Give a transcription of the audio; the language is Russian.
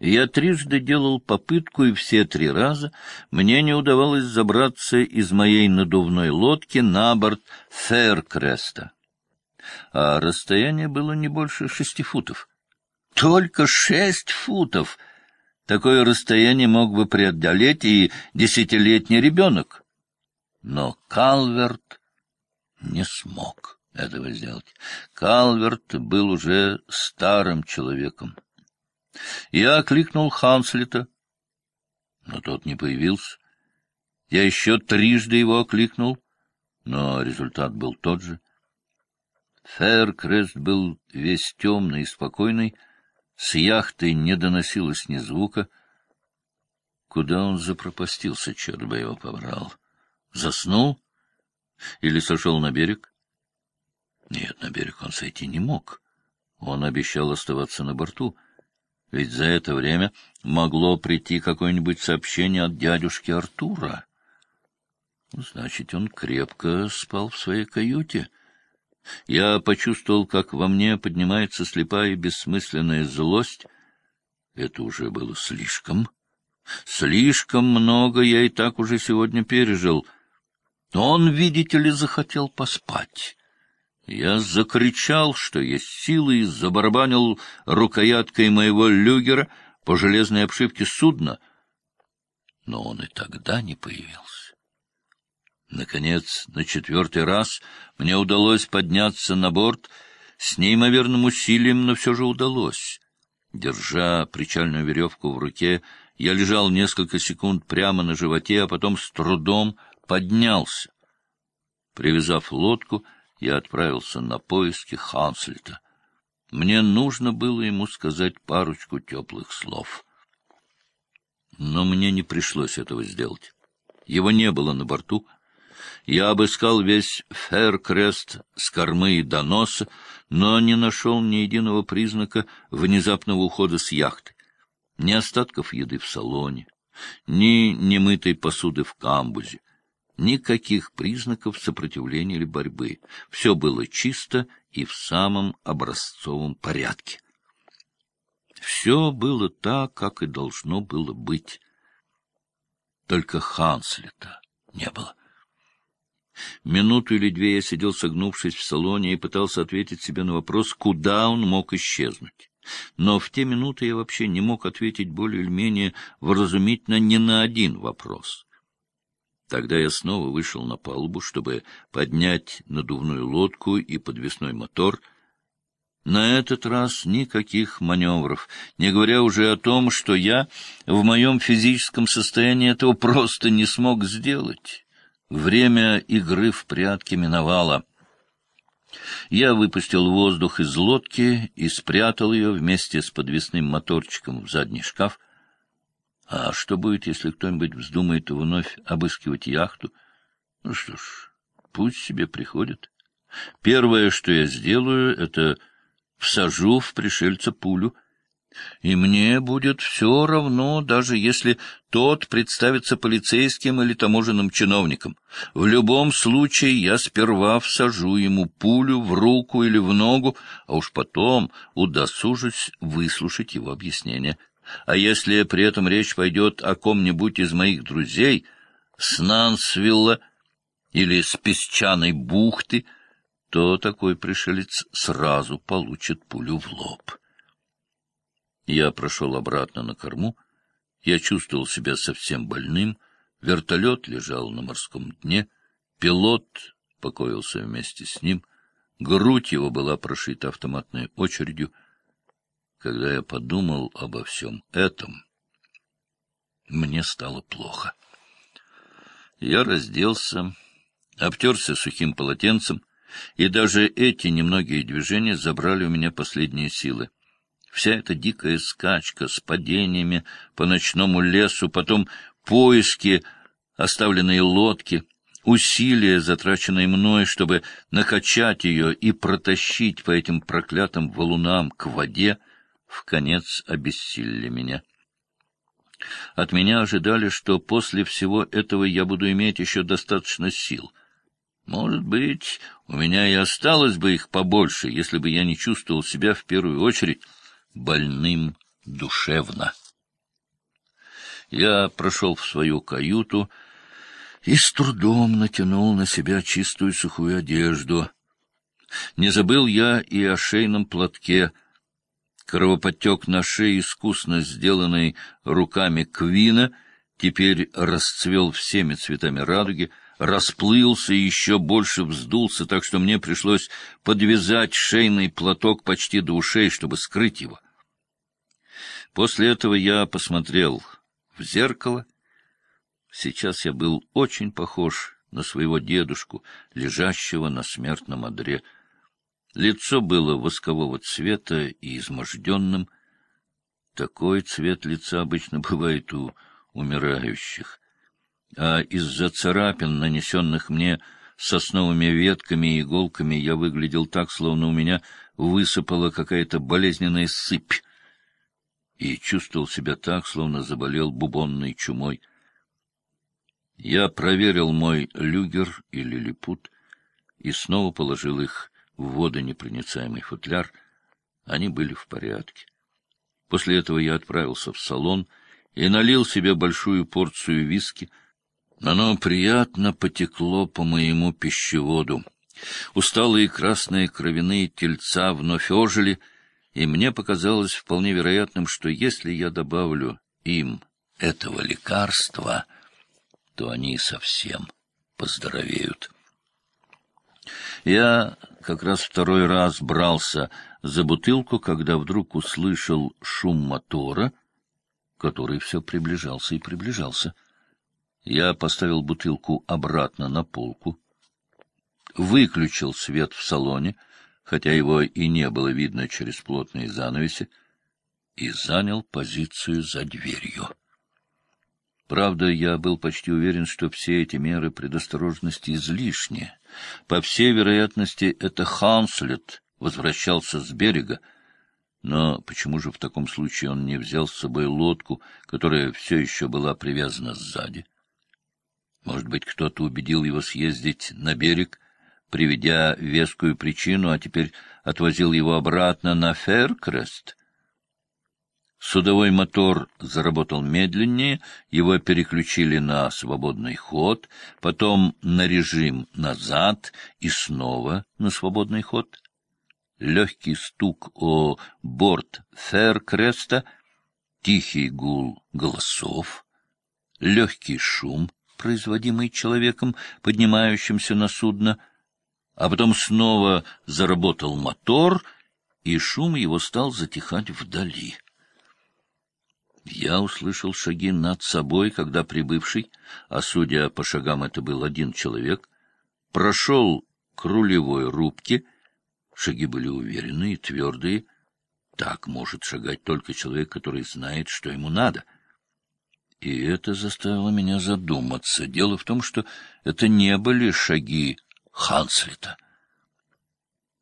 Я трижды делал попытку, и все три раза мне не удавалось забраться из моей надувной лодки на борт Фэркреста. А расстояние было не больше шести футов. Только шесть футов! Такое расстояние мог бы преодолеть и десятилетний ребенок. Но Калверт не смог этого сделать. Калверт был уже старым человеком. Я окликнул Ханслета, но тот не появился. Я еще трижды его окликнул, но результат был тот же. Фэркрест был весь темный и спокойный, с яхты не доносилось ни звука. Куда он запропастился, черт бы его побрал? Заснул? Или сошел на берег? Нет, на берег он сойти не мог. Он обещал оставаться на борту — ведь за это время могло прийти какое-нибудь сообщение от дядюшки Артура. Значит, он крепко спал в своей каюте. Я почувствовал, как во мне поднимается слепая и бессмысленная злость. Это уже было слишком. Слишком много я и так уже сегодня пережил. Он, видите ли, захотел поспать. Я закричал, что есть силы, и забарабанил рукояткой моего люгера по железной обшивке судна. Но он и тогда не появился. Наконец, на четвертый раз мне удалось подняться на борт с неимоверным усилием, но все же удалось. Держа причальную веревку в руке, я лежал несколько секунд прямо на животе, а потом с трудом поднялся. Привязав лодку, я отправился на поиски Ханслета. Мне нужно было ему сказать парочку теплых слов. Но мне не пришлось этого сделать. Его не было на борту. Я обыскал весь Фэркрест с кормы и до носа, но не нашел ни единого признака внезапного ухода с яхты. Ни остатков еды в салоне, ни немытой посуды в камбузе. Никаких признаков сопротивления или борьбы. Все было чисто и в самом образцовом порядке. Все было так, как и должно было быть. Только Ханслета не было. Минуту или две я сидел, согнувшись в салоне, и пытался ответить себе на вопрос, куда он мог исчезнуть. Но в те минуты я вообще не мог ответить более или менее вразумительно ни на один вопрос. Тогда я снова вышел на палубу, чтобы поднять надувную лодку и подвесной мотор. На этот раз никаких маневров, не говоря уже о том, что я в моем физическом состоянии этого просто не смог сделать. Время игры в прятки миновало. Я выпустил воздух из лодки и спрятал ее вместе с подвесным моторчиком в задний шкаф. А что будет, если кто-нибудь вздумает вновь обыскивать яхту? Ну что ж, пусть себе приходит. Первое, что я сделаю, это всажу в пришельца пулю, и мне будет все равно, даже если тот представится полицейским или таможенным чиновником. В любом случае я сперва всажу ему пулю в руку или в ногу, а уж потом удосужусь выслушать его объяснение. А если при этом речь пойдет о ком-нибудь из моих друзей с Нансвилла или с Песчаной бухты, то такой пришелец сразу получит пулю в лоб. Я прошел обратно на корму. Я чувствовал себя совсем больным. Вертолет лежал на морском дне. Пилот покоился вместе с ним. Грудь его была прошита автоматной очередью — когда я подумал обо всем этом, мне стало плохо. Я разделся, обтерся сухим полотенцем, и даже эти немногие движения забрали у меня последние силы. Вся эта дикая скачка с падениями по ночному лесу, потом поиски оставленные лодки, усилия, затраченные мной, чтобы накачать ее и протащить по этим проклятым валунам к воде, в конец обессилили меня. От меня ожидали, что после всего этого я буду иметь еще достаточно сил. Может быть, у меня и осталось бы их побольше, если бы я не чувствовал себя в первую очередь больным душевно. Я прошел в свою каюту и с трудом натянул на себя чистую сухую одежду. Не забыл я и о шейном платке. Кровоподтек на шее, искусно сделанный руками Квина, теперь расцвел всеми цветами радуги, расплылся и еще больше вздулся, так что мне пришлось подвязать шейный платок почти до ушей, чтобы скрыть его. После этого я посмотрел в зеркало. Сейчас я был очень похож на своего дедушку, лежащего на смертном одре. Лицо было воскового цвета и изможденным. Такой цвет лица обычно бывает у умирающих. А из-за царапин, нанесенных мне сосновыми ветками и иголками, я выглядел так, словно у меня высыпала какая-то болезненная сыпь и чувствовал себя так, словно заболел бубонной чумой. Я проверил мой люгер или лилипут и снова положил их в водонепроницаемый футляр. Они были в порядке. После этого я отправился в салон и налил себе большую порцию виски. Оно приятно потекло по моему пищеводу. Усталые красные кровяные тельца вновь ожили — и мне показалось вполне вероятным, что если я добавлю им этого лекарства, то они совсем поздоровеют. Я как раз второй раз брался за бутылку, когда вдруг услышал шум мотора, который все приближался и приближался. Я поставил бутылку обратно на полку, выключил свет в салоне — хотя его и не было видно через плотные занавеси, и занял позицию за дверью. Правда, я был почти уверен, что все эти меры предосторожности излишни. По всей вероятности, это Ханслет возвращался с берега, но почему же в таком случае он не взял с собой лодку, которая все еще была привязана сзади? Может быть, кто-то убедил его съездить на берег приведя вескую причину, а теперь отвозил его обратно на Феркрест. Судовой мотор заработал медленнее, его переключили на свободный ход, потом на режим назад и снова на свободный ход. Легкий стук о борт Феркреста, тихий гул голосов, легкий шум, производимый человеком, поднимающимся на судно — а потом снова заработал мотор, и шум его стал затихать вдали. Я услышал шаги над собой, когда прибывший, а судя по шагам это был один человек, прошел к рулевой рубке. Шаги были уверенные, твердые. Так может шагать только человек, который знает, что ему надо. И это заставило меня задуматься. Дело в том, что это не были шаги Ханслета.